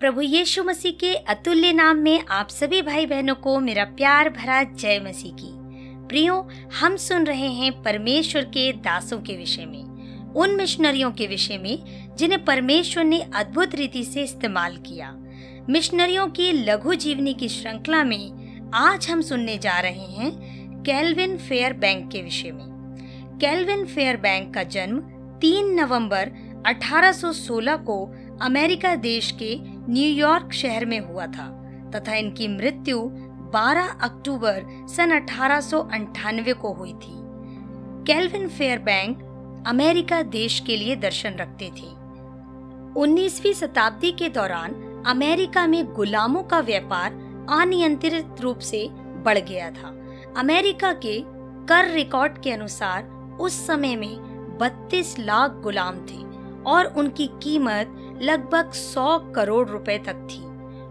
प्रभु यीशु मसीह के अतुल्य नाम में आप सभी भाई बहनों को मेरा प्यार भरा जय मसीह की। प्रियो, हम सुन रहे हैं परमेश्वर के दासों के विषय में, उन मिशनरियों के विषय में, जिन्हें परमेश्वर ने अद्भुत रीति से इस्तेमाल किया। मिशनरियों की लघु जीवनी की श्रृंखला में आज हम सुनने जा रहे हैं कैलविन फेयर बैंक के विषय में। कैलविन फेयर बैंक का जन्म 3 नवंबर 1816 को अमेरिका देश के न्यूयॉर्क शहर में हुआ था, तथा इनकी मृत्यु 12 अक्टूबर सन अठारह सौ अठानवे को हुई थी। कैल्विन फेयर अमेरिका देश के लिए दर्शन रखते थे। 19वीं शताब्दी के दौरान अमेरिका में गुलामों का व्यापार अनियंत्रित रूप से बढ़ गया था। अमेरिका के कर रिकॉर्ड के अनुसार उस समय में 32 लाख गुलाम थे और उनकी कीमत लगभग 100 करोड़ रुपए तक थी।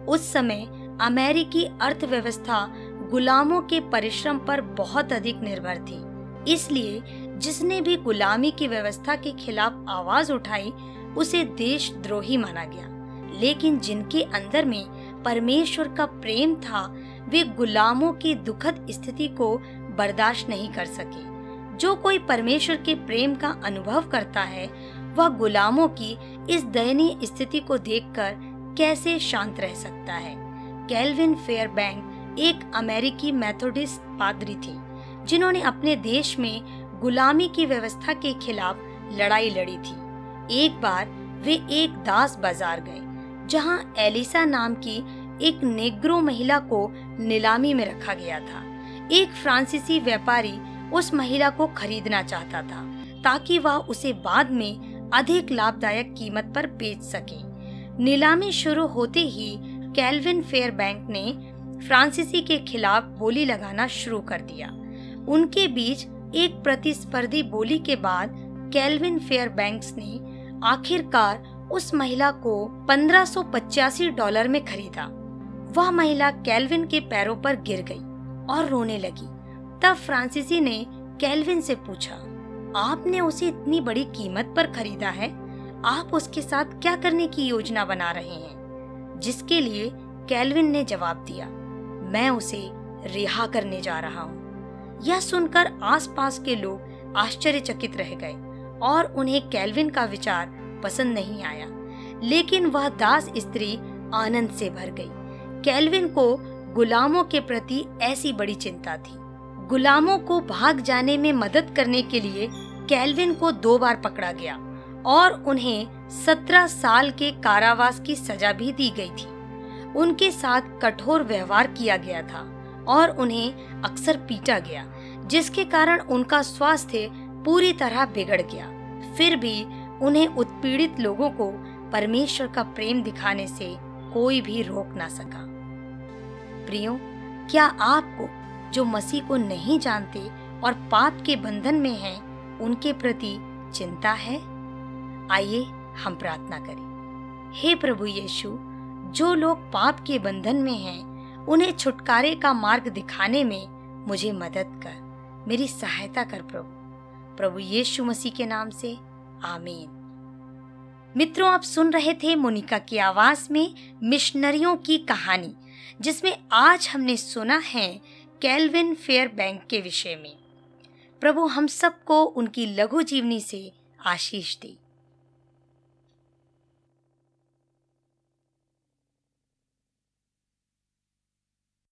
उस समय अमेरिकी अर्थव्यवस्था गुलामों के परिश्रम पर बहुत अधिक निर्भर थी। इसलिए जिसने भी गुलामी की व्यवस्था के खिलाफ आवाज़ उठाई, उसे देशद्रोही माना गया। लेकिन जिनके अंदर में परमेश्वर का प्रेम था, वे गुलामों की दुखद स्थिति को बर्दाश्त नहीं कर सके। जो कोई परमेश्वर के प्रेम का अनुभव करता है वह गुलामों की इस दयनीय स्थिति को देखकर कैसे शांत रह सकता है? कैल्विन फेयर बैंक एक अमेरिकी मेथोडिस्ट पादरी थे, जिन्होंने अपने देश में गुलामी की व्यवस्था के खिलाफ लड़ाई लड़ी थी। एक बार वे एक दास बाज़ार गए, जहाँ एलिसा नाम की एक नेग्रो महिला को नीलामी में रखा गया था। एक फ्रांसीसी व्यापारी उस महिला को खरीदना चाहता था, ताकि वह उसे बाद में अधिक लाभदायक कीमत पर बेच सके। नीलामी शुरू होते ही कैल्विन फेयर बैंक ने फ्रांसीसी के खिलाफ बोली लगाना शुरू कर दिया। उनके बीच एक प्रतिस्पर्धी बोली के बाद कैल्विन फेयर बैंक्स ने आखिरकार उस महिला को 1585 डॉलर में खरीदा। वह महिला कैल्विन के पैरों पर गिर गई और रोने लगी। तब फ्रांसीसी ने कैल्विन से पूछा आपने उसे इतनी बड़ी कीमत पर खरीदा है, आप उसके साथ क्या करने की योजना बना रहे हैं? जिसके लिए कैलविन ने जवाब दिया, मैं उसे रिहा करने जा रहा हूँ। यह सुनकर आसपास के लोग आश्चर्यचकित रह गए और उन्हें कैलविन का विचार पसंद नहीं आया। लेकिन वह दास स्त्री आनंद से भर गई। कैलविन को गुलामों के प्रति ऐसी बड़ी चिंता थी। गुलामों को भाग जाने में मदद करने के लिए कैल्विन को दो बार पकड़ा गया और उन्हें सत्रह साल के कारावास की सजा भी दी गई थी। उनके साथ कठोर व्यवहार किया गया था और उन्हें अक्सर पीटा गया जिसके कारण उनका स्वास्थ्य पूरी तरह बिगड़ गया। फिर भी उन्हें उत्पीड़ित लोगों को परमेश्वर का प्रेम दिखाने से कोई भी रोक ना सका। प्रियो क्या आपको जो मसीह को नहीं जानते और पाप के बंधन में हैं, उनके प्रति चिंता है? आइए हम प्रार्थना करें। हे प्रभु यीशु जो लोग पाप के बंधन में हैं, उन्हें छुटकारे का मार्ग दिखाने में मुझे मदद कर मेरी सहायता कर प्रभु। प्रभु यीशु मसीह के नाम से आमीन। मित्रों आप सुन रहे थे मोनिका की आवाज़ में मिशनरियों की कहानी जिसमें आज हमने सुना है कैल्विन फेयर बैंक के विषय में। प्रभु हम सबको उनकी लघु जीवनी से आशीष दे।